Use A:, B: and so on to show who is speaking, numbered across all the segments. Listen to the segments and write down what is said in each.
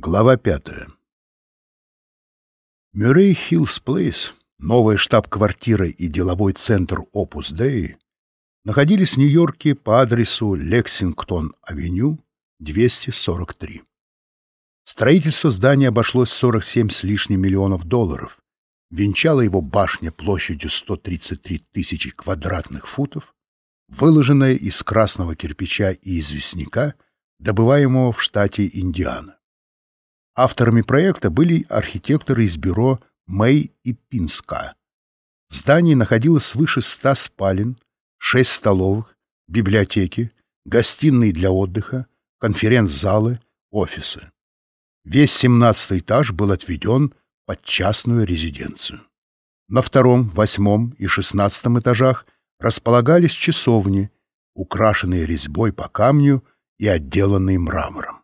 A: Глава пятая. Мюррей Хиллс Плейс, новая штаб-квартира и деловой центр Опус Деи, находились в Нью-Йорке по адресу Лексингтон-авеню, 243. Строительство здания обошлось 47 с лишним миллионов долларов. Венчала его башня площадью 133 тысячи квадратных футов, выложенная из красного кирпича и известняка, добываемого в штате Индиана. Авторами проекта были архитекторы из бюро Мэй и Пинска. В здании находилось свыше ста спален, шесть столовых, библиотеки, гостиные для отдыха, конференц-залы, офисы. Весь семнадцатый этаж был отведен под частную резиденцию. На втором, восьмом и шестнадцатом этажах располагались часовни, украшенные резьбой по камню и отделанные мрамором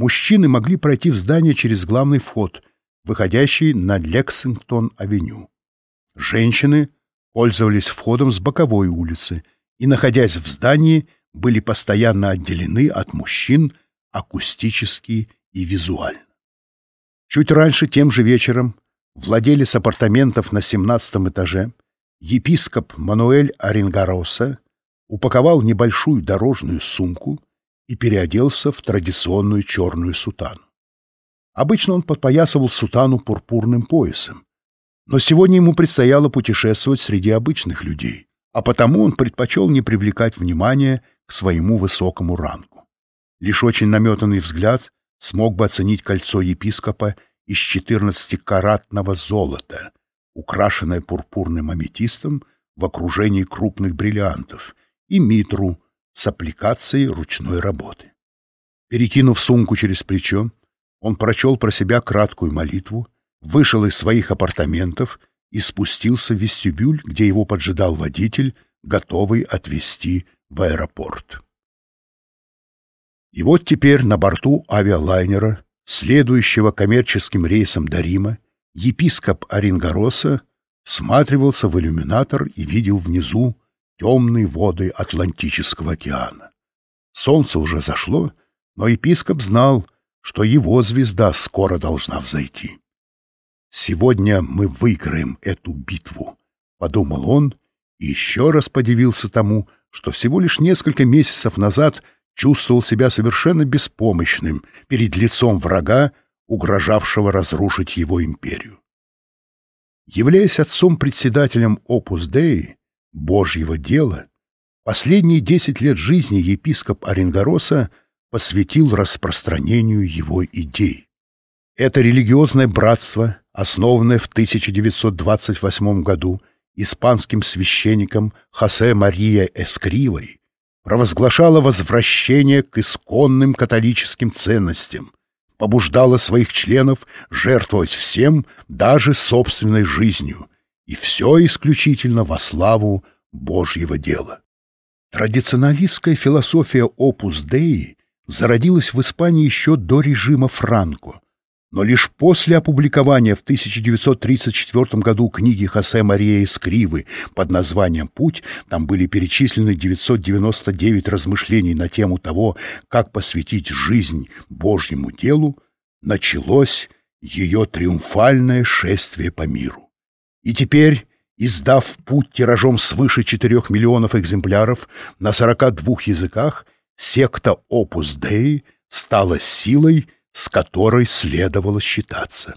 A: мужчины могли пройти в здание через главный вход, выходящий на Лексингтон-авеню. Женщины пользовались входом с боковой улицы и, находясь в здании, были постоянно отделены от мужчин акустически и визуально. Чуть раньше, тем же вечером, владелец апартаментов на 17 этаже, епископ Мануэль Оренгароса, упаковал небольшую дорожную сумку и переоделся в традиционную черную сутану. Обычно он подпоясывал сутану пурпурным поясом, но сегодня ему предстояло путешествовать среди обычных людей, а потому он предпочел не привлекать внимания к своему высокому рангу. Лишь очень наметанный взгляд смог бы оценить кольцо епископа из 14-каратного золота, украшенное пурпурным аметистом в окружении крупных бриллиантов, и митру, с аппликацией ручной работы. Перекинув сумку через плечо, он прочел про себя краткую молитву, вышел из своих апартаментов и спустился в вестибюль, где его поджидал водитель, готовый отвезти в аэропорт. И вот теперь на борту авиалайнера, следующего коммерческим рейсом до Рима, епископ Оренгороса всматривался в иллюминатор и видел внизу темные воды Атлантического океана. Солнце уже зашло, но епископ знал, что его звезда скоро должна взойти. «Сегодня мы выиграем эту битву», — подумал он и еще раз подивился тому, что всего лишь несколько месяцев назад чувствовал себя совершенно беспомощным перед лицом врага, угрожавшего разрушить его империю. Являясь отцом-председателем Опус Деи, Божьего дела, последние десять лет жизни епископ Оренгороса посвятил распространению его идей. Это религиозное братство, основанное в 1928 году испанским священником Хосе Мария Эскривой, провозглашало возвращение к исконным католическим ценностям, побуждало своих членов жертвовать всем, даже собственной жизнью, и все исключительно во славу Божьего дела. Традиционалистская философия Опус Деи зародилась в Испании еще до режима Франко, но лишь после опубликования в 1934 году книги Хосе Мария Эскривы под названием «Путь» там были перечислены 999 размышлений на тему того, как посвятить жизнь Божьему делу, началось ее триумфальное шествие по миру. И теперь, издав путь тиражом свыше 4 миллионов экземпляров на 42 языках, секта Opus Dei стала силой, с которой следовало считаться.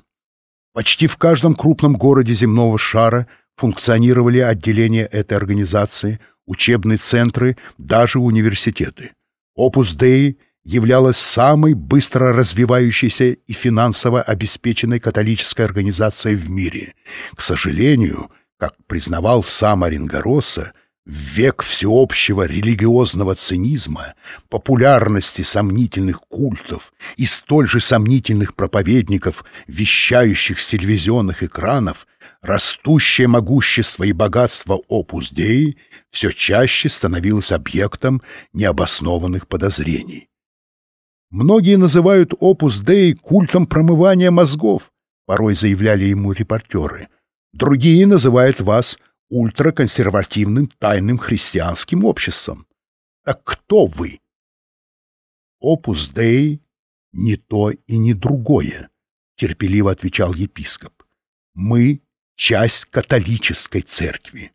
A: Почти в каждом крупном городе земного шара функционировали отделения этой организации, учебные центры, даже университеты. Opus Dei — являлась самой быстро развивающейся и финансово обеспеченной католической организацией в мире. К сожалению, как признавал сам Оренгороса, в век всеобщего религиозного цинизма, популярности сомнительных культов и столь же сомнительных проповедников, вещающих с телевизионных экранов, растущее могущество и богатство опус Деи все чаще становилось объектом необоснованных подозрений. Многие называют опус Дей культом промывания мозгов, порой заявляли ему репортеры. Другие называют вас ультраконсервативным тайным христианским обществом. Так кто вы? Опус Дей «Ни то и ни другое», — терпеливо отвечал епископ. «Мы — часть католической церкви.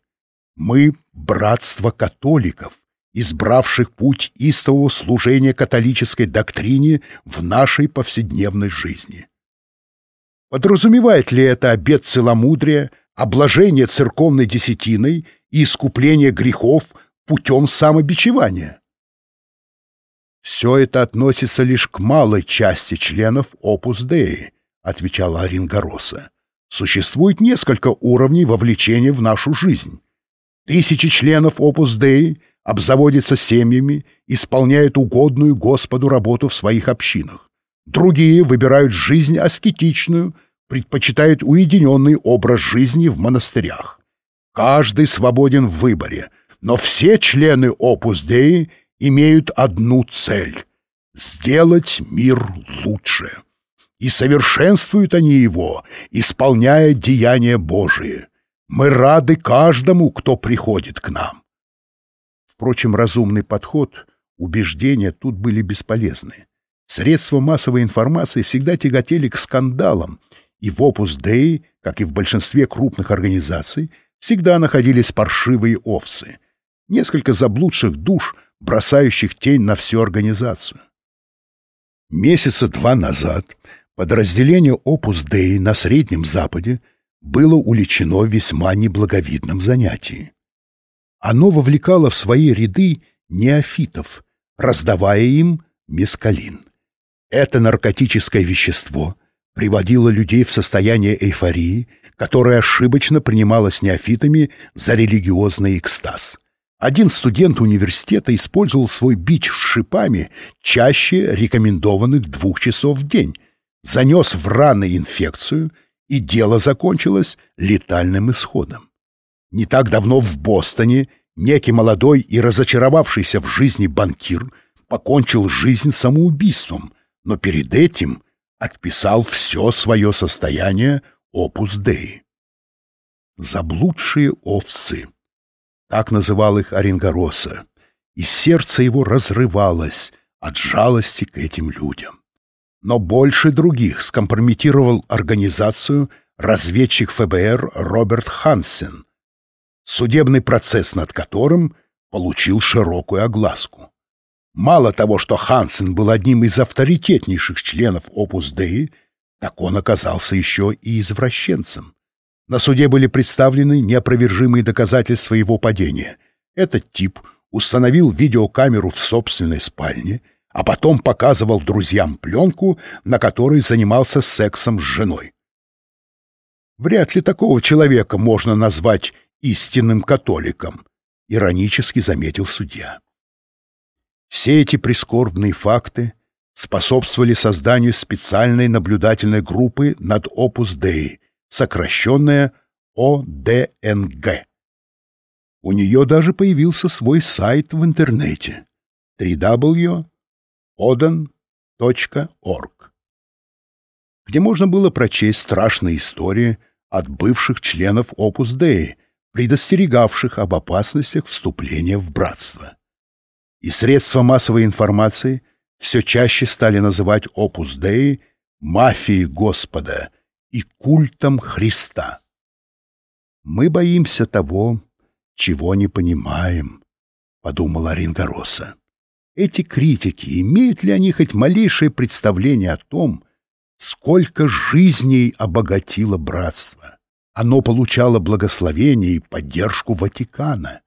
A: Мы — братство католиков, избравших путь истового служения католической доктрине в нашей повседневной жизни. Подразумевает ли это обет целомудрия, обложение церковной десятиной и искупление грехов путем самобичевания? «Все это относится лишь к малой части членов Опус Деи», — отвечала Оренгороса. «Существует несколько уровней вовлечения в нашу жизнь. Тысячи членов Опус Деи обзаводятся семьями, исполняют угодную Господу работу в своих общинах. Другие выбирают жизнь аскетичную, предпочитают уединенный образ жизни в монастырях. Каждый свободен в выборе, но все члены Опус Деи имеют одну цель — сделать мир лучше. И совершенствуют они его, исполняя деяния Божие. Мы рады каждому, кто приходит к нам. Впрочем, разумный подход, убеждения тут были бесполезны. Средства массовой информации всегда тяготели к скандалам, и в Opus Dei, как и в большинстве крупных организаций, всегда находились паршивые овцы, несколько заблудших душ, бросающих тень на всю организацию. Месяца два назад подразделение Opus Dei на Среднем Западе было уличено в весьма неблаговидном занятии. Оно вовлекало в свои ряды неофитов, раздавая им мескалин. Это наркотическое вещество приводило людей в состояние эйфории, которое ошибочно принималось неофитами за религиозный экстаз. Один студент университета использовал свой бич с шипами чаще рекомендованных двух часов в день, занес в раны инфекцию — и дело закончилось летальным исходом. Не так давно в Бостоне некий молодой и разочаровавшийся в жизни банкир покончил жизнь самоубийством, но перед этим отписал все свое состояние опус Деи. Заблудшие овцы. Так называл их Оренгороса, и сердце его разрывалось от жалости к этим людям но больше других скомпрометировал организацию разведчик ФБР Роберт Хансен, судебный процесс над которым получил широкую огласку. Мало того, что Хансен был одним из авторитетнейших членов Опус Деи, так он оказался еще и извращенцем. На суде были представлены неопровержимые доказательства его падения. Этот тип установил видеокамеру в собственной спальне — а потом показывал друзьям пленку, на которой занимался сексом с женой. Вряд ли такого человека можно назвать истинным католиком, иронически заметил судья. Все эти прискорбные факты способствовали созданию специальной наблюдательной группы над Opus Dei, сокращенная ОДНГ. У нее даже появился свой сайт в интернете www oden.org, где можно было прочесть страшные истории от бывших членов Opus Dei, предостерегавших об опасностях вступления в братство. И средства массовой информации все чаще стали называть Opus Dei мафией Господа и культом Христа. «Мы боимся того, чего не понимаем», — подумала Рингороса. Эти критики, имеют ли они хоть малейшее представление о том, сколько жизней обогатило братство? Оно получало благословение и поддержку Ватикана.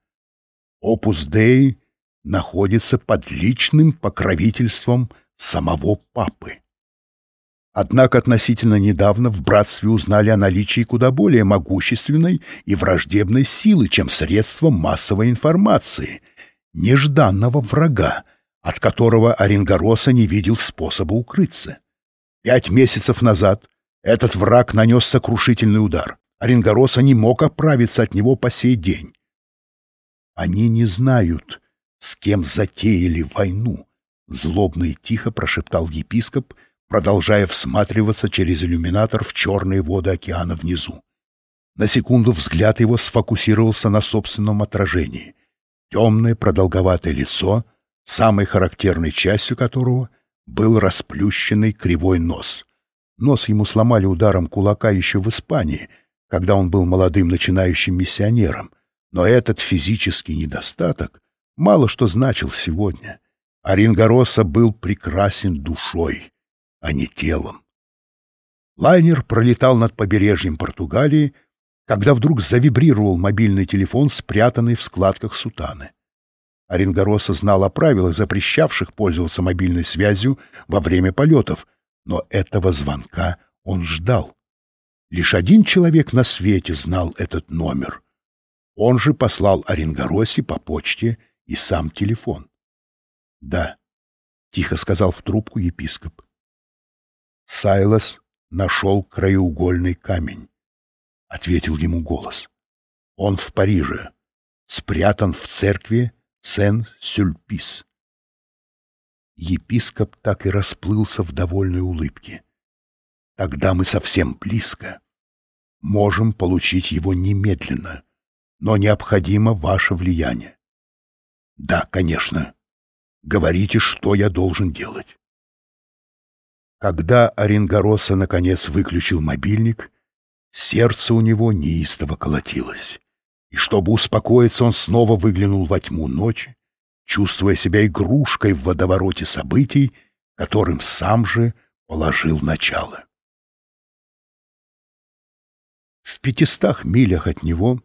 A: Опус Дей находится под личным покровительством самого Папы. Однако относительно недавно в братстве узнали о наличии куда более могущественной и враждебной силы, чем средства массовой информации, нежданного врага, от которого Оренгороса не видел способа укрыться. Пять месяцев назад этот враг нанес сокрушительный удар. Оренгороса не мог оправиться от него по сей день. «Они не знают, с кем затеяли войну», — злобно и тихо прошептал епископ, продолжая всматриваться через иллюминатор в черные воды океана внизу. На секунду взгляд его сфокусировался на собственном отражении. Темное продолговатое лицо — самой характерной частью которого был расплющенный кривой нос. Нос ему сломали ударом кулака еще в Испании, когда он был молодым начинающим миссионером, но этот физический недостаток мало что значил сегодня. Оренгороса был прекрасен душой, а не телом. Лайнер пролетал над побережьем Португалии, когда вдруг завибрировал мобильный телефон, спрятанный в складках сутаны. Оренгороса знал о правилах, запрещавших пользоваться мобильной связью во время полетов, но этого звонка он ждал. Лишь один человек на свете знал этот номер. Он же послал Оренгоросе по почте и сам телефон. «Да», — тихо сказал в трубку епископ. Сайлас нашел краеугольный камень, — ответил ему голос. Он в Париже, спрятан в церкви Сен-Сюльпис. Епископ так и расплылся в довольной улыбке. Тогда мы совсем близко. Можем получить его немедленно, но необходимо ваше влияние. Да, конечно. Говорите, что я должен делать. Когда Оренгороса наконец выключил мобильник, сердце у него неистово колотилось. И чтобы успокоиться, он снова выглянул во тьму ночи, чувствуя себя игрушкой в водовороте событий, которым сам же положил начало. Пятистах милях от него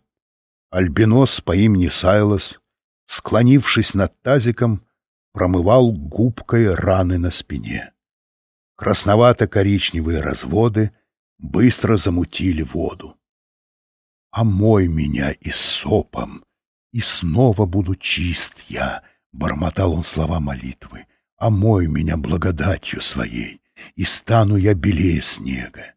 A: альбинос по имени Сайлос, склонившись над тазиком, промывал губкой раны на спине. Красновато-коричневые разводы быстро замутили воду. «Омой меня и сопом, и снова буду чист я», — бормотал он слова молитвы. «Омой меня благодатью своей, и стану я белее снега».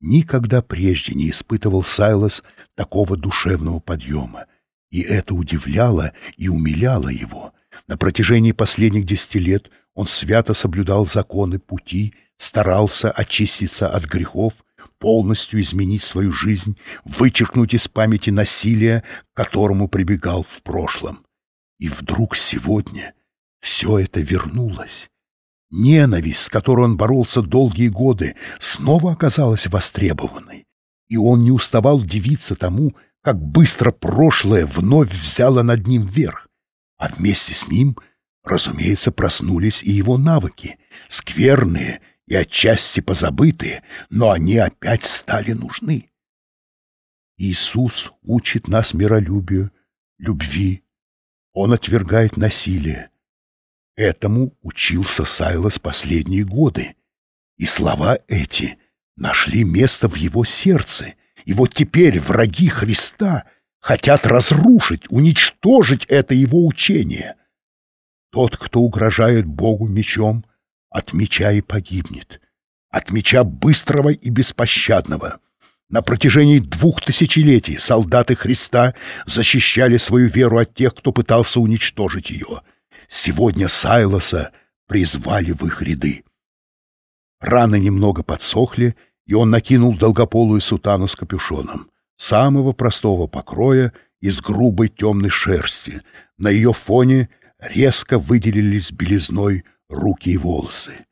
A: Никогда прежде не испытывал Сайлос такого душевного подъема, и это удивляло и умиляло его. На протяжении последних десяти лет он свято соблюдал законы пути, старался очиститься от грехов, полностью изменить свою жизнь, вычеркнуть из памяти насилие, к которому прибегал в прошлом. И вдруг сегодня все это вернулось. Ненависть, с которой он боролся долгие годы, снова оказалась востребованной. И он не уставал дивиться тому, как быстро прошлое вновь взяло над ним верх, а вместе с ним — Разумеется, проснулись и его навыки, скверные и отчасти позабытые, но они опять стали нужны. Иисус учит нас миролюбию, любви. Он отвергает насилие. Этому учился Сайлос последние годы. И слова эти нашли место в его сердце. И вот теперь враги Христа хотят разрушить, уничтожить это его учение — тот, кто угрожает Богу мечом, от меча и погибнет. От меча быстрого и беспощадного. На протяжении двух тысячелетий солдаты Христа защищали свою веру от тех, кто пытался уничтожить ее. Сегодня Сайлоса призвали в их ряды. Раны немного подсохли, и он накинул долгополую сутану с капюшоном, самого простого покроя из грубой темной шерсти. На ее фоне — резко выделились белизной руки и волосы.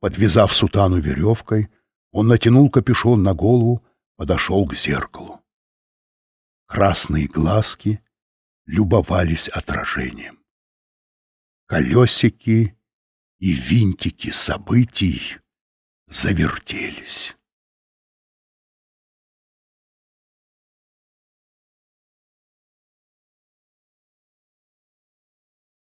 A: Подвязав сутану веревкой, он натянул капюшон на голову, подошел к зеркалу. Красные глазки любовались отражением. Колесики и винтики событий завертелись.